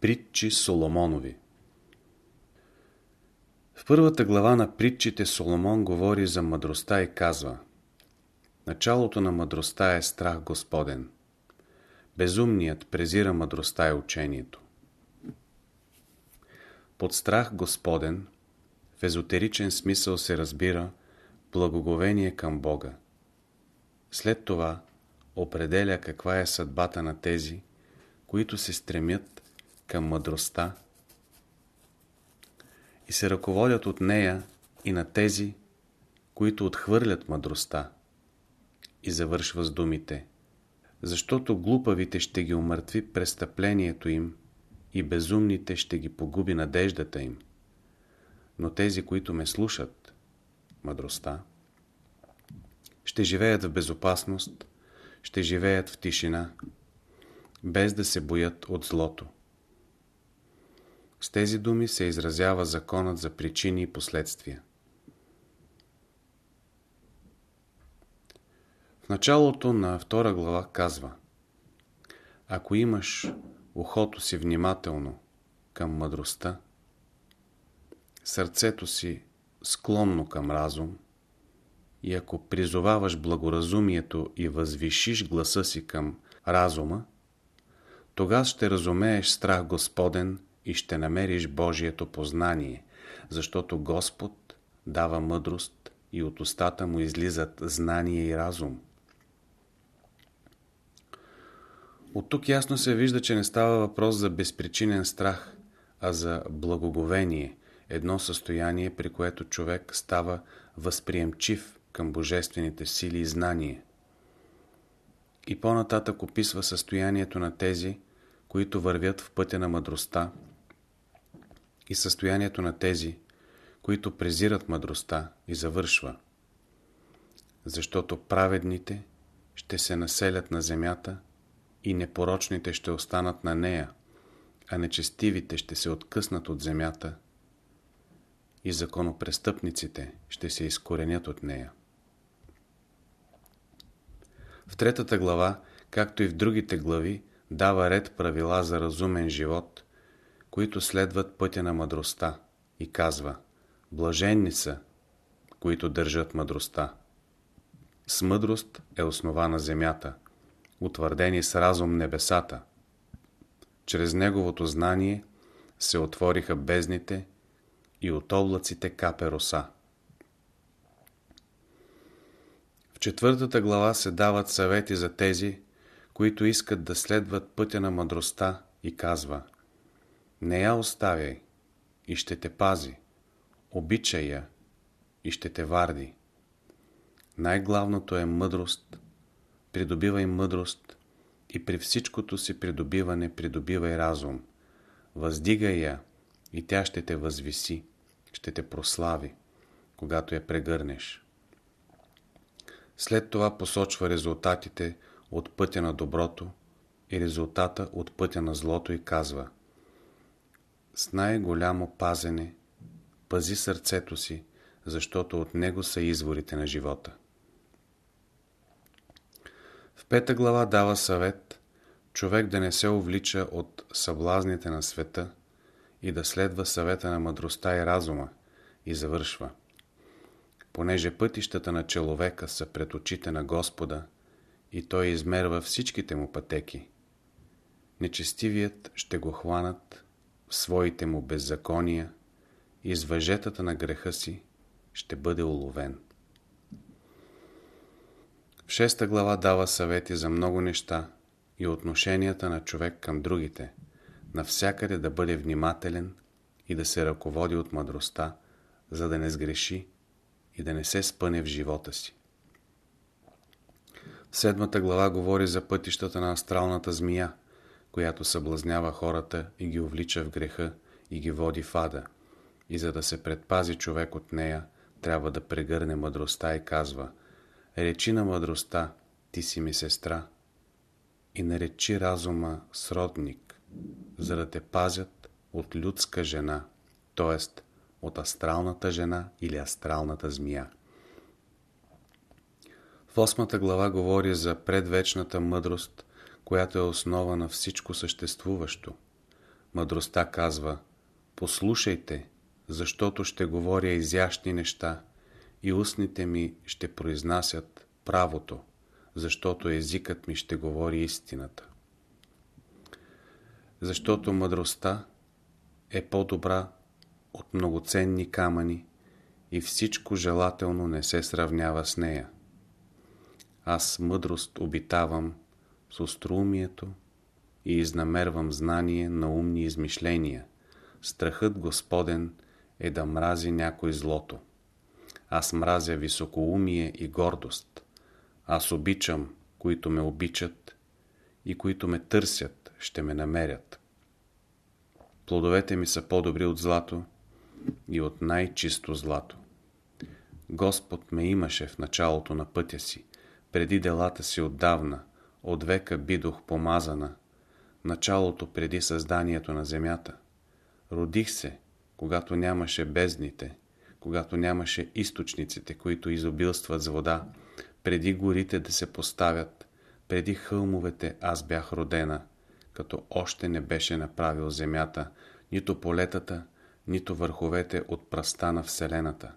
Притчи Соломонови В първата глава на притчите Соломон говори за мъдростта и казва Началото на мъдростта е страх Господен. Безумният презира мъдростта и учението. Под страх Господен в езотеричен смисъл се разбира благоговение към Бога. След това определя каква е съдбата на тези, които се стремят към мъдростта и се ръководят от нея и на тези, които отхвърлят мъдростта и завършва с думите защото глупавите ще ги умъртви престъплението им и безумните ще ги погуби надеждата им. Но тези, които ме слушат, мъдростта, ще живеят в безопасност, ще живеят в тишина, без да се боят от злото. С тези думи се изразява законът за причини и последствия. В началото на втора глава казва Ако имаш ухото си внимателно към мъдростта, сърцето си склонно към разум и ако призоваваш благоразумието и възвишиш гласа си към разума, тогава ще разумееш страх Господен и ще намериш Божието познание, защото Господ дава мъдрост и от устата му излизат знание и разум. От тук ясно се вижда, че не става въпрос за безпричинен страх, а за благоговение, едно състояние, при което човек става възприемчив към божествените сили и знание. И по-нататък описва състоянието на тези, които вървят в пътя на мъдростта и състоянието на тези, които презират мъдростта и завършва. Защото праведните ще се населят на земята и непорочните ще останат на нея, а нечестивите ще се откъснат от земята и законопрестъпниците ще се изкоренят от нея. В третата глава, както и в другите глави, дава ред правила за разумен живот, които следват пътя на мъдростта и казва Блаженни са, които държат мъдростта. С мъдрост е основана земята – утвърдени с разум небесата. Чрез неговото знание се отвориха бездните и от облаците капе роса. В четвъртата глава се дават съвети за тези, които искат да следват пътя на мъдростта и казва Не я оставяй и ще те пази, обичай я и ще те варди. Най-главното е мъдрост – придобивай мъдрост и при всичкото си придобиване придобивай разум. Въздигай я и тя ще те възвиси, ще те прослави, когато я прегърнеш. След това посочва резултатите от пътя на доброто и резултата от пътя на злото и казва С най-голямо пазене пази сърцето си, защото от него са изворите на живота. В пета глава дава съвет човек да не се увлича от съблазните на света и да следва съвета на мъдростта и разума и завършва. Понеже пътищата на човека са пред очите на Господа и той измерва всичките му пътеки, нечестивият ще го хванат своите му беззакония и с въжетата на греха си ще бъде уловен. В шеста глава дава съвети за много неща и отношенията на човек към другите, навсякъде да бъде внимателен и да се ръководи от мъдростта, за да не сгреши и да не се спъне в живота си. Седмата глава говори за пътищата на астралната змия, която съблазнява хората и ги увлича в греха и ги води в ада. И за да се предпази човек от нея, трябва да прегърне мъдростта и казва – Речи на мъдростта, ти си ми сестра, и наречи разума сродник, за да те пазят от людска жена, т.е. от астралната жена или астралната змия. В осмата глава говори за предвечната мъдрост, която е основа на всичко съществуващо. Мъдростта казва Послушайте, защото ще говоря изящни неща и устните ми ще произнасят правото, защото езикът ми ще говори истината. Защото мъдростта е по-добра от многоценни камъни и всичко желателно не се сравнява с нея. Аз мъдрост обитавам с остроумието и изнамервам знание на умни измишления. Страхът Господен е да мрази някой злото. Аз мразя високоумие и гордост. Аз обичам, които ме обичат и които ме търсят, ще ме намерят. Плодовете ми са по-добри от злато и от най-чисто злато. Господ ме имаше в началото на пътя си, преди делата си отдавна, от века бидох помазана, началото преди създанието на земята. Родих се, когато нямаше бездните, когато нямаше източниците, които изобилстват с вода, преди горите да се поставят, преди хълмовете аз бях родена, като още не беше направил земята, нито полетата, нито върховете от пръста на Вселената.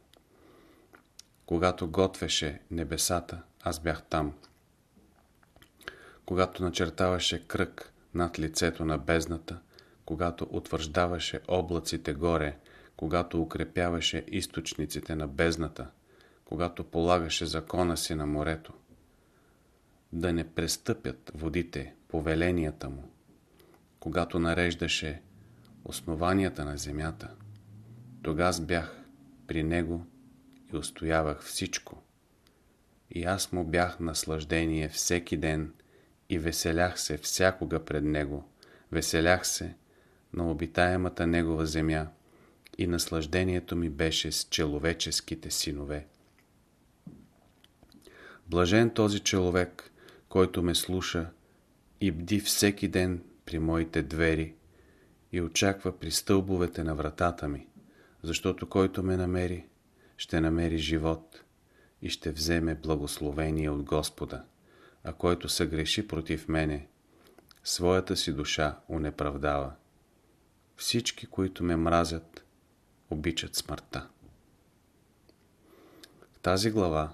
Когато готвеше небесата, аз бях там. Когато начертаваше кръг над лицето на бездната, когато утвърждаваше облаците горе, когато укрепяваше източниците на бездната, когато полагаше закона си на морето. Да не престъпят водите повеленията му, когато нареждаше основанията на земята. Тогас бях при него и устоявах всичко. И аз му бях наслаждение всеки ден и веселях се всякога пред него. Веселях се на обитаемата негова земя и наслаждението ми беше с человеческите синове. Блажен този човек, който ме слуша и бди всеки ден при моите двери и очаква при стълбовете на вратата ми, защото който ме намери, ще намери живот и ще вземе благословение от Господа, а който се греши против мене, своята си душа унеправдава. Всички, които ме мразят, обичат смъртта. В тази глава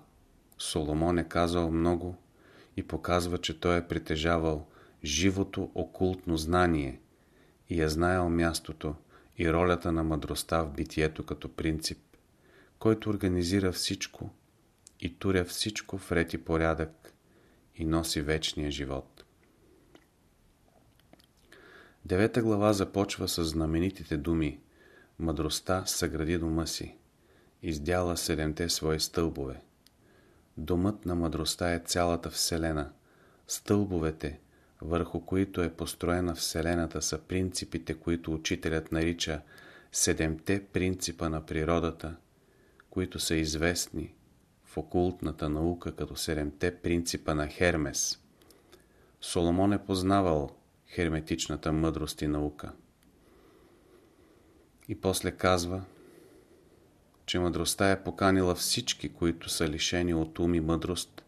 Соломон е казал много и показва, че той е притежавал живото окултно знание и е знаел мястото и ролята на мъдростта в битието като принцип, който организира всичко и туря всичко в ред и порядък и носи вечния живот. Девета глава започва с знаменитите думи Мъдростта съгради дома си, издяла седемте свои стълбове. Домът на мъдростта е цялата Вселена. Стълбовете, върху които е построена Вселената, са принципите, които учителят нарича седемте принципа на природата, които са известни окултната наука като седемте принципа на Хермес. Соломон е познавал херметичната мъдрост и наука. И после казва, че мъдростта е поканила всички, които са лишени от ум и мъдрост,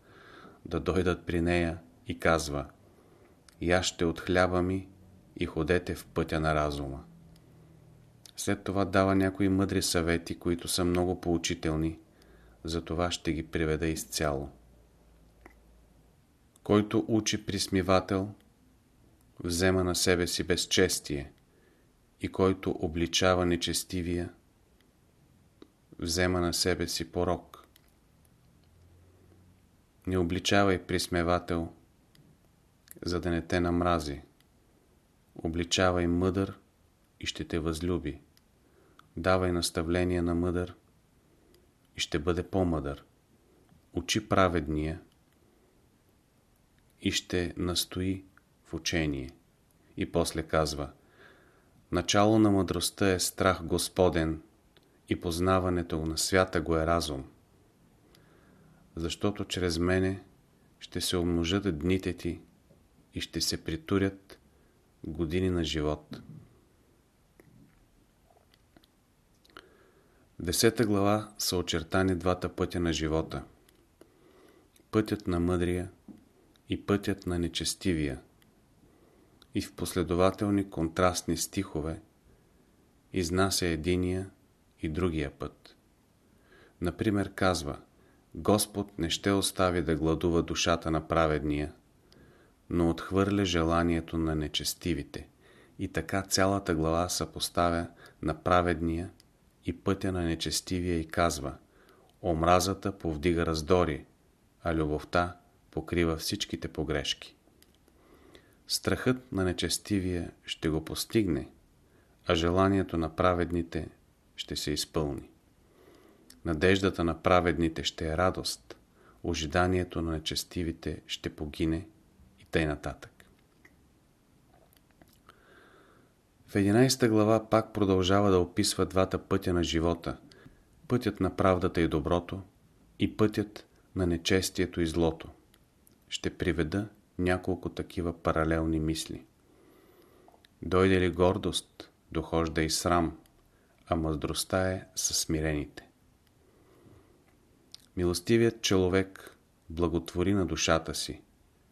да дойдат при нея и казва «Я ще от хляба ми и ходете в пътя на разума». След това дава някои мъдри съвети, които са много поучителни, затова ще ги приведа изцяло. Който учи присмивател, взема на себе си безчестие и който обличава нечестивия, взема на себе си порок. Не обличавай присмевател, за да не те намрази. Обличавай мъдър и ще те възлюби. Давай наставление на мъдър и ще бъде по-мъдър. Учи праведния и ще настои в учение. И после казва Начало на мъдростта е страх Господен и познаването на свята го е разум. Защото чрез мене ще се умножат дните ти и ще се притурят години на живот. Десета глава са очертани двата пътя на живота. Пътят на мъдрия и пътят на нечестивия. и в последователни контрастни стихове изнася единия и другия път. Например казва Господ не ще остави да гладува душата на праведния, но отхвърля желанието на нечестивите и така цялата глава съпоставя на праведния и пътя на нечестивия и казва Омразата повдига раздори, а любовта покрива всичките погрешки. Страхът на нечестивия ще го постигне, а желанието на праведните ще се изпълни. Надеждата на праведните ще е радост, ожиданието на нечестивите ще погине и тъй нататък. В 11 глава пак продължава да описва двата пътя на живота – пътят на правдата и доброто и пътят на нечестието и злото. Ще приведа няколко такива паралелни мисли. Дойде ли гордост, дохожда и срам, а мъдростта е със смирените. Милостивият човек благотвори на душата си,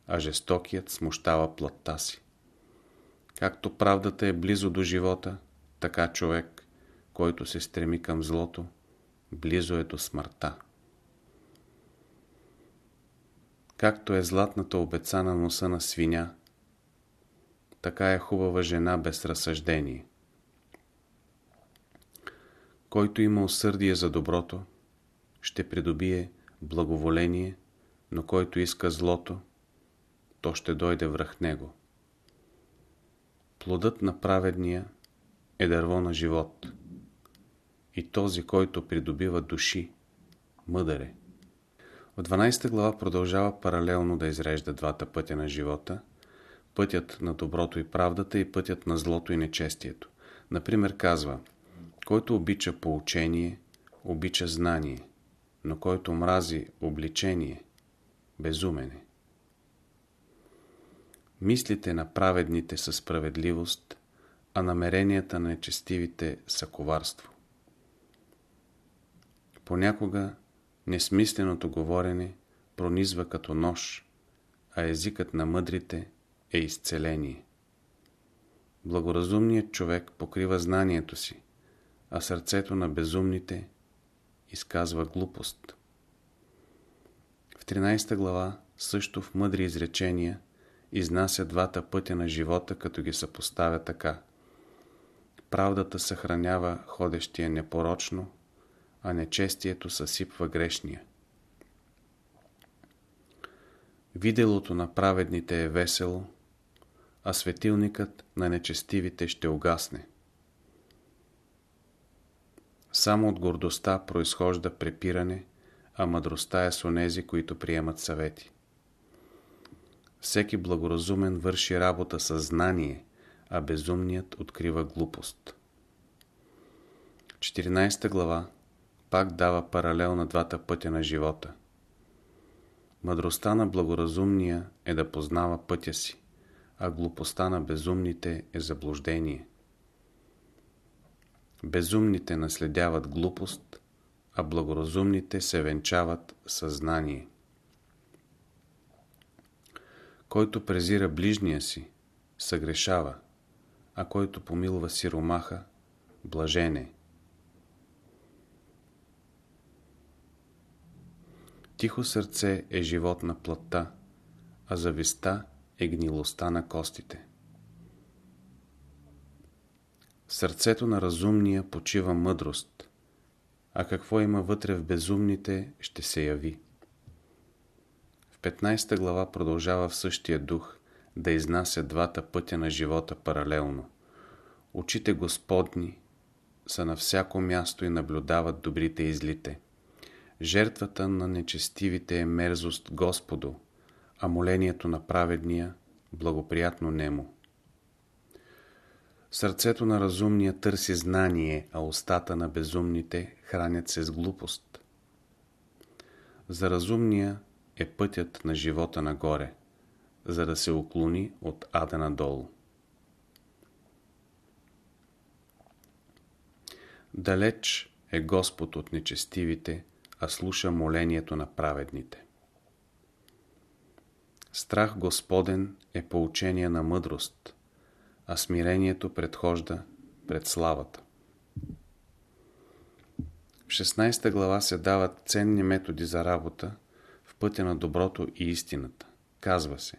а жестокият смущава плътта си. Както правдата е близо до живота, така човек, който се стреми към злото, близо е до смъртта. Както е златната обеца на носа на свиня, така е хубава жена без разсъждение. Който има усърдие за доброто, ще придобие благоволение, но който иска злото, то ще дойде връх него. Плодът на праведния е дърво на живот. И този, който придобива души, мъдър е. В 12 глава продължава паралелно да изрежда двата пътя на живота, пътят на доброто и правдата и пътят на злото и нечестието. Например казва, който обича поучение, обича знание, но който мрази обличение, безумен е. Мислите на праведните са справедливост, а намеренията на нечестивите са коварство. Понякога несмисленото говорене пронизва като нож, а езикът на мъдрите е изцеление. Благоразумният човек покрива знанието си, а сърцето на безумните изказва глупост. В 13 глава, също в мъдри изречения, изнася двата пътя на живота, като ги съпоставя така. Правдата съхранява ходещия непорочно, а нечестието съсипва грешния. Виделото на праведните е весело, а светилникът на нечестивите ще угасне. Само от гордостта произхожда препиране, а мъдростта е с онези, които приемат съвети. Всеки благоразумен върши работа със знание, а безумният открива глупост. 14 глава пак дава паралел на двата пътя на живота. Мъдростта на благоразумния е да познава пътя си, а глупостта на безумните е заблуждение. Безумните наследяват глупост, а благоразумните се венчават съзнание. Който презира ближния си, съгрешава, а който помилва сиромаха, блажене. Тихо сърце е живот на плътта, а зависта е гнилостта на костите. Сърцето на разумния почива мъдрост, а какво има вътре в безумните ще се яви. В 15 глава продължава в същия дух да изнася двата пътя на живота паралелно. Очите Господни са на всяко място и наблюдават добрите и злите. Жертвата на нечестивите е мерзост Господу, а молението на праведния благоприятно нему. Сърцето на разумния търси знание, а устата на безумните хранят се с глупост. За разумния е пътят на живота нагоре, за да се уклони от ада надолу. Далеч е Господ от нечестивите, а слуша молението на праведните. Страх Господен е поучение на мъдрост, а смирението предхожда пред славата. В 16 глава се дават ценни методи за работа пътя на доброто и истината. Казва се,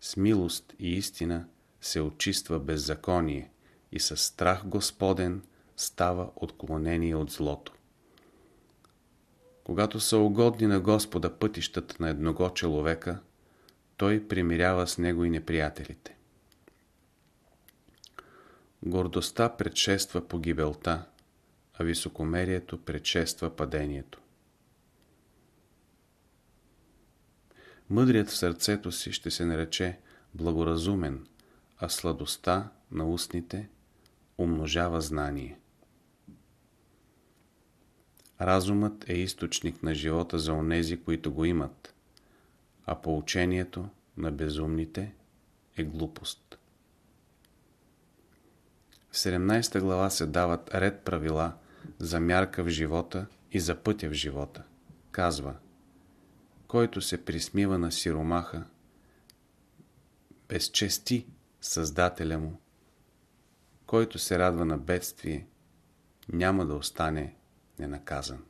с милост и истина се очиства беззаконие и с страх Господен става отклонение от злото. Когато са угодни на Господа пътищата на едного човека, той примирява с него и неприятелите. Гордостта предшества погибелта, а високомерието предшества падението. Мъдрият в сърцето си ще се нарече благоразумен, а сладостта на устните умножава знание. Разумът е източник на живота за онези, които го имат, а поучението на безумните е глупост. В 17 глава се дават ред правила за мярка в живота и за пътя в живота. Казва, който се присмива на сиромаха, безчести Създателя му, който се радва на бедствие, няма да остане ненаказан.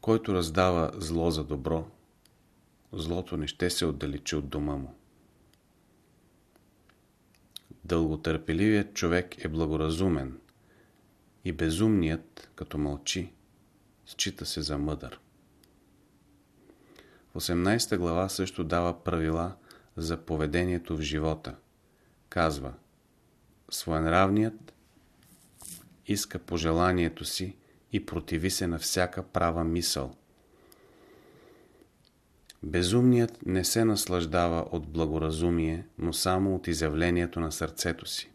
Който раздава зло за добро, злото не ще се отдалечи от дома му. Дълготърпеливият човек е благоразумен и безумният, като мълчи, счита се за мъдър. В 18 глава също дава правила за поведението в живота. Казва, своенравният иска пожеланието си и противи се на всяка права мисъл. Безумният не се наслаждава от благоразумие, но само от изявлението на сърцето си.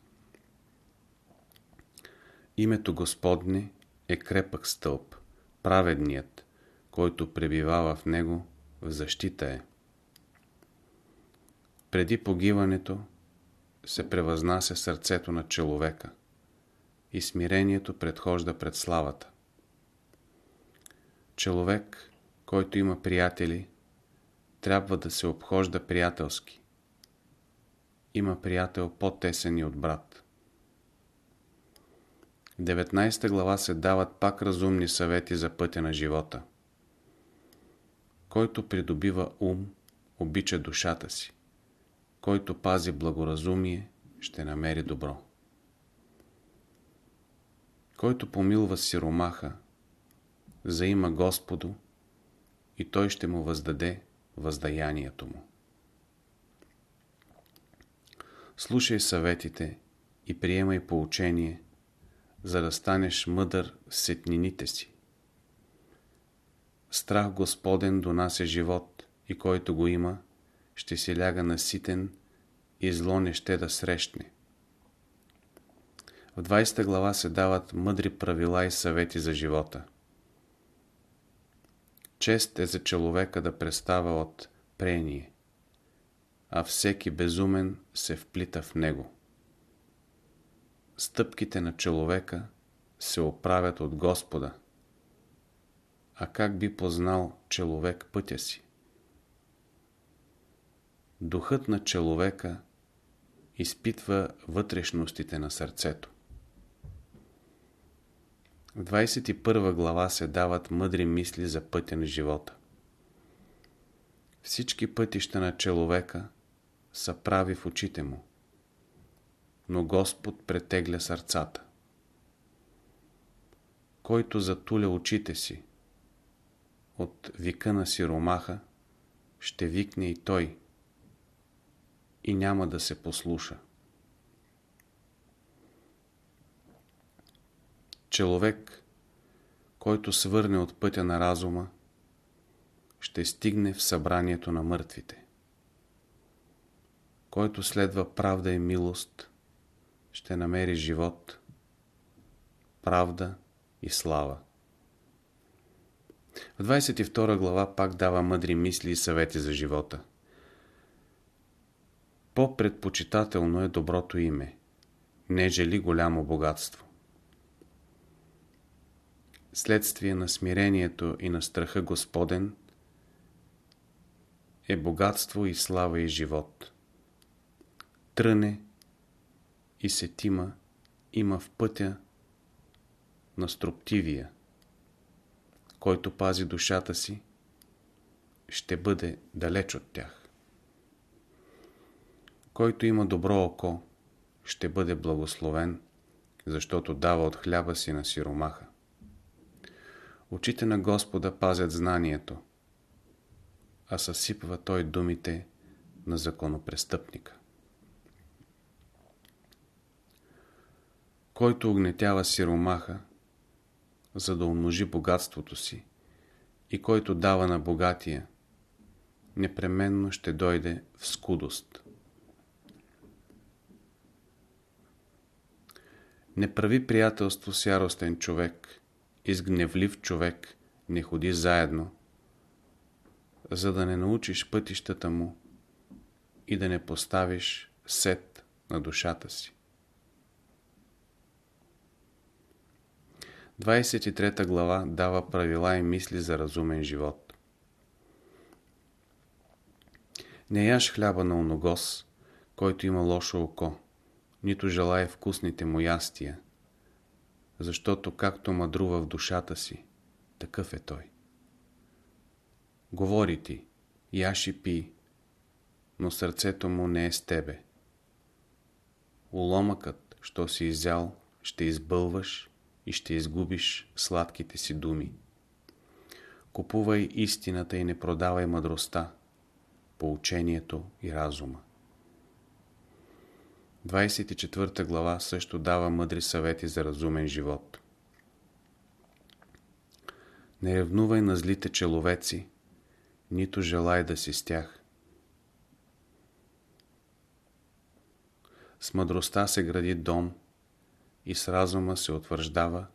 Името Господне е крепък стълб, праведният, който пребивава в него, в защита е. Преди погиването се превъзнася сърцето на човека и смирението предхожда пред славата. Човек, който има приятели, трябва да се обхожда приятелски. Има приятел по-тесен и от брат. 19 глава се дават пак разумни съвети за пътя на живота. Който придобива ум, обича душата си. Който пази благоразумие, ще намери добро. Който помилва сиромаха, заима Господу и той ще му въздаде въздаянието му. Слушай съветите и приемай поучение, за да станеш мъдър в сетнините си. Страх Господен донася живот и който го има, ще си ляга наситен и зло не ще да срещне. В 20 глава се дават мъдри правила и съвети за живота. Чест е за човека да престава от прение, а всеки безумен се вплита в него. Стъпките на човека се оправят от Господа. А как би познал човек пътя си? Духът на човека изпитва вътрешностите на сърцето. В 21 глава се дават мъдри мисли за пътя на живота. Всички пътища на човека са прави в очите му, но Господ претегля сърцата. Който затуля очите си от вика на сиромаха, ще викне и той и няма да се послуша. Човек, който свърне от пътя на разума, ще стигне в събранието на мъртвите. Който следва правда и милост, ще намери живот, правда и слава. В 22 глава пак дава мъдри мисли и съвети за живота. По-предпочитателно е доброто име, нежели голямо богатство. Следствие на смирението и на страха Господен е богатство и слава и живот. тръне и сетима има в пътя на строптивия, който пази душата си, ще бъде далеч от тях. Който има добро око, ще бъде благословен, защото дава от хляба си на сиромаха. Очите на Господа пазят знанието, а съсипва той думите на законопрестъпника. Който огнетява сиромаха, за да умножи богатството си, и който дава на богатия, непременно ще дойде в скудост. Не прави приятелство с яростен човек и с гневлив човек не ходи заедно, за да не научиш пътищата му и да не поставиш сет на душата си. 23 глава дава правила и мисли за разумен живот. Не яш хляба на оногос, който има лошо око, нито желая вкусните му ястия, защото както мъдрува в душата си, такъв е той. Говори ти, яш и пи, но сърцето му не е с тебе. Уломъкът, що си изял, ще избълваш и ще изгубиш сладките си думи. Купувай истината и не продавай мъдростта, поучението и разума. 24 глава също дава мъдри съвети за разумен живот. Не ревнувай на злите человеци, нито желай да си с тях. С мъдростта се гради дом и с разума се утвърждава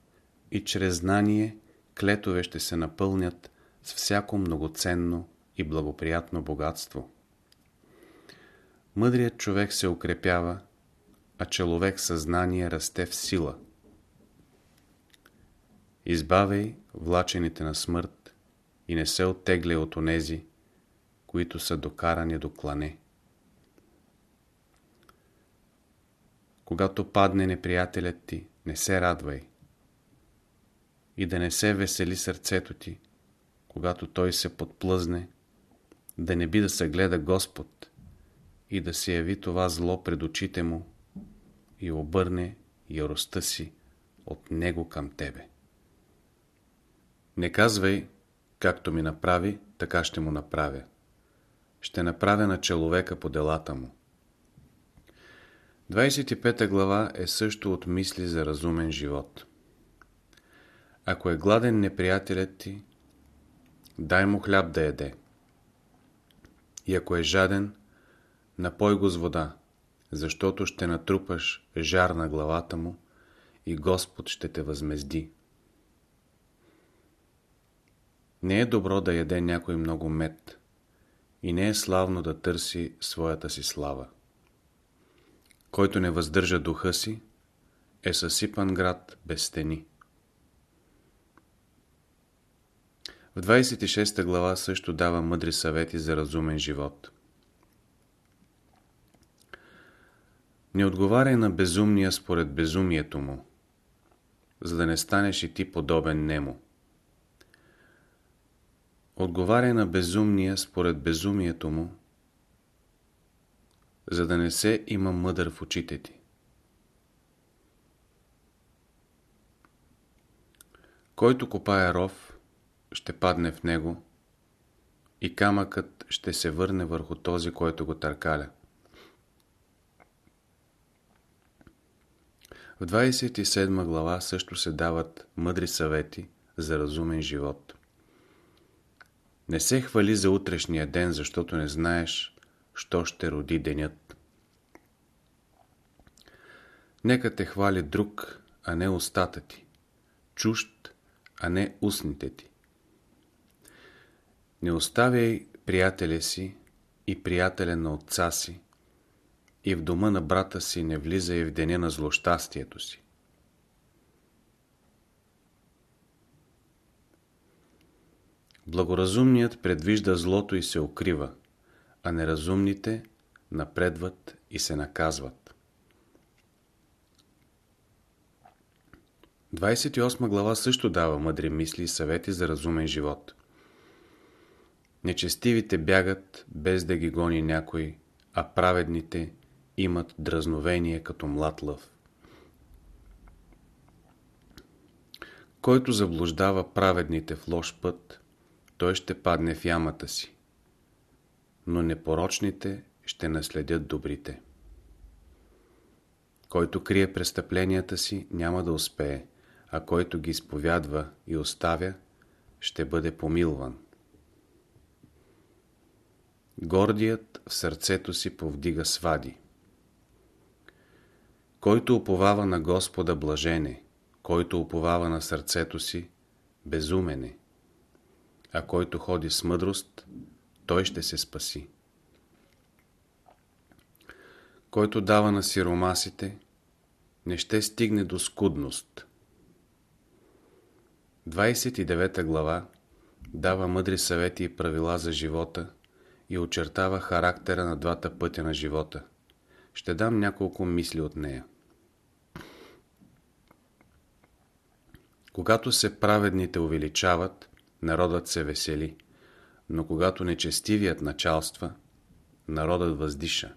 и чрез знание клетове ще се напълнят с всяко многоценно и благоприятно богатство. Мъдрият човек се укрепява, а човек съзнание расте в сила. Избавяй влачените на смърт и не се оттегля от онези, които са докарани до клане. Когато падне неприятелят ти, не се радвай. И да не се весели сърцето ти, когато той се подплъзне, да не би да се гледа Господ и да се яви това зло пред очите му и обърне яростта си от него към тебе. Не казвай, както ми направи, така ще му направя. Ще направя на човека по делата му. 25 глава е също от мисли за разумен живот. Ако е гладен неприятелят ти, дай му хляб да еде. И ако е жаден, напой го с вода, защото ще натрупаш жар на главата му и Господ ще те възмезди. Не е добро да яде някой много мед и не е славно да търси своята си слава. Който не въздържа духа си, е съсипан град без стени. В 26 глава също дава мъдри съвети за разумен живот. Не отговаряй на безумния според безумието му, за да не станеш и ти подобен нему. Отговаряй на безумния според безумието му, за да не се има мъдър в очите ти. Който копае ров, ще падне в него и камъкът ще се върне върху този, който го търкаля. В 27 глава също се дават мъдри съвети за разумен живот. Не се хвали за утрешния ден, защото не знаеш, що ще роди денят. Нека те хвали друг, а не устата ти, чужд, а не устните ти. Не оставяй приятеля си и приятеля на отца си, и в дома на брата си не влизай в деня на злощастието си. Благоразумният предвижда злото и се укрива, а неразумните напредват и се наказват. 28 глава също дава мъдри мисли и съвети за разумен живот. Нечестивите бягат без да ги гони някой, а праведните имат дразновение като млад лъв. Който заблуждава праведните в лош път, той ще падне в ямата си, но непорочните ще наследят добрите. Който крие престъпленията си, няма да успее, а който ги изповядва и оставя, ще бъде помилван. Гордият в сърцето си повдига свади. Който уповава на Господа блажене, който уповава на сърцето си, безумене, а който ходи с мъдрост, той ще се спаси. Който дава на сиромасите, не ще стигне до скудност. 29 глава дава мъдри съвети и правила за живота и очертава характера на двата пътя на живота. Ще дам няколко мисли от нея. Когато се праведните увеличават, народът се весели, но когато нечестивият началства, народът въздиша.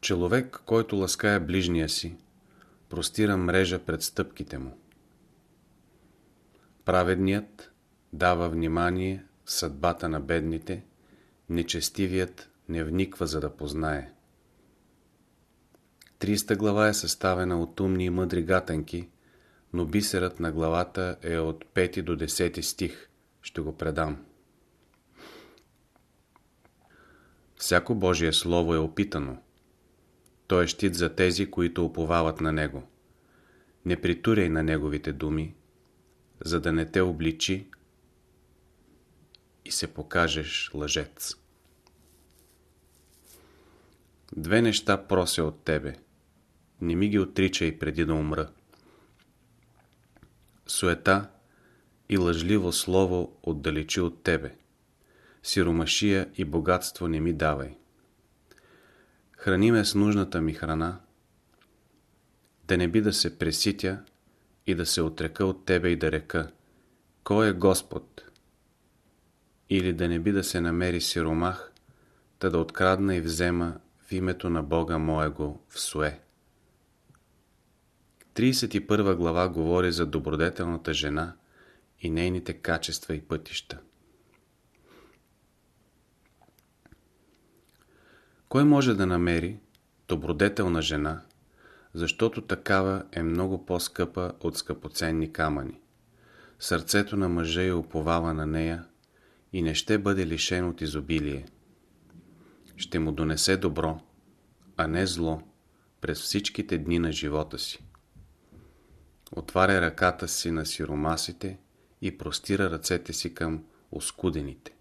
Човек, който ласкае ближния си, простира мрежа пред стъпките му. Праведният дава внимание в съдбата на бедните, нечестивият не вниква за да познае. 300 глава е съставена от умни и мъдри гатанки, но бисерът на главата е от 5 до 10 стих. Ще го предам. Всяко Божие Слово е опитано. То е щит за тези, които уповават на Него. Не притуряй на Неговите думи, за да не те обличи и се покажеш лъжец. Две неща прося от Тебе – не ми ги отричай преди да умра. Суета и лъжливо слово отдалечи от тебе. Сиромашия и богатство не ми давай. Храни ме с нужната ми храна, да не би да се преситя и да се отрека от тебе и да река Кой е Господ? Или да не би да се намери сиромах, та да открадна и взема в името на Бога моего в суе. 31 глава говори за добродетелната жена и нейните качества и пътища. Кой може да намери добродетелна жена, защото такава е много по-скъпа от скъпоценни камъни. Сърцето на мъжа е уповава на нея и не ще бъде лишен от изобилие. Ще му донесе добро, а не зло през всичките дни на живота си отваря ръката си на сиромасите и простира ръцете си към оскудените.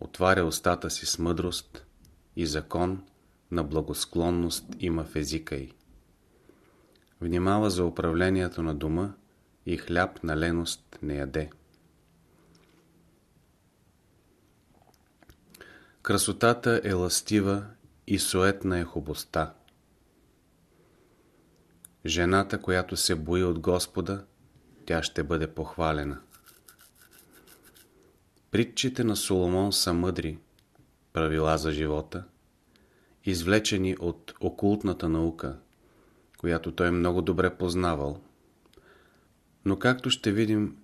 Отваря устата си с мъдрост и закон на благосклонност има в езика й. Внимава за управлението на дома и хляб на леност не яде. Красотата е ластива и суетна е хубостта. Жената, която се бои от Господа, тя ще бъде похвалена. Притчите на Соломон са мъдри, правила за живота, извлечени от окултната наука, която той много добре познавал. Но както ще видим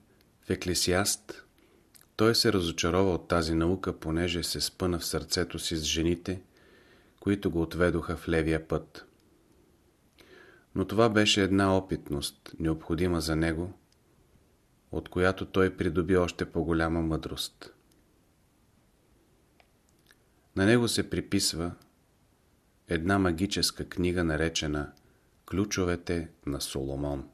в Еклесиаст, той се разочарова от тази наука, понеже се спъна в сърцето си с жените, които го отведоха в левия път. Но това беше една опитност, необходима за него, от която той придоби още по-голяма мъдрост. На него се приписва една магическа книга, наречена Ключовете на Соломон.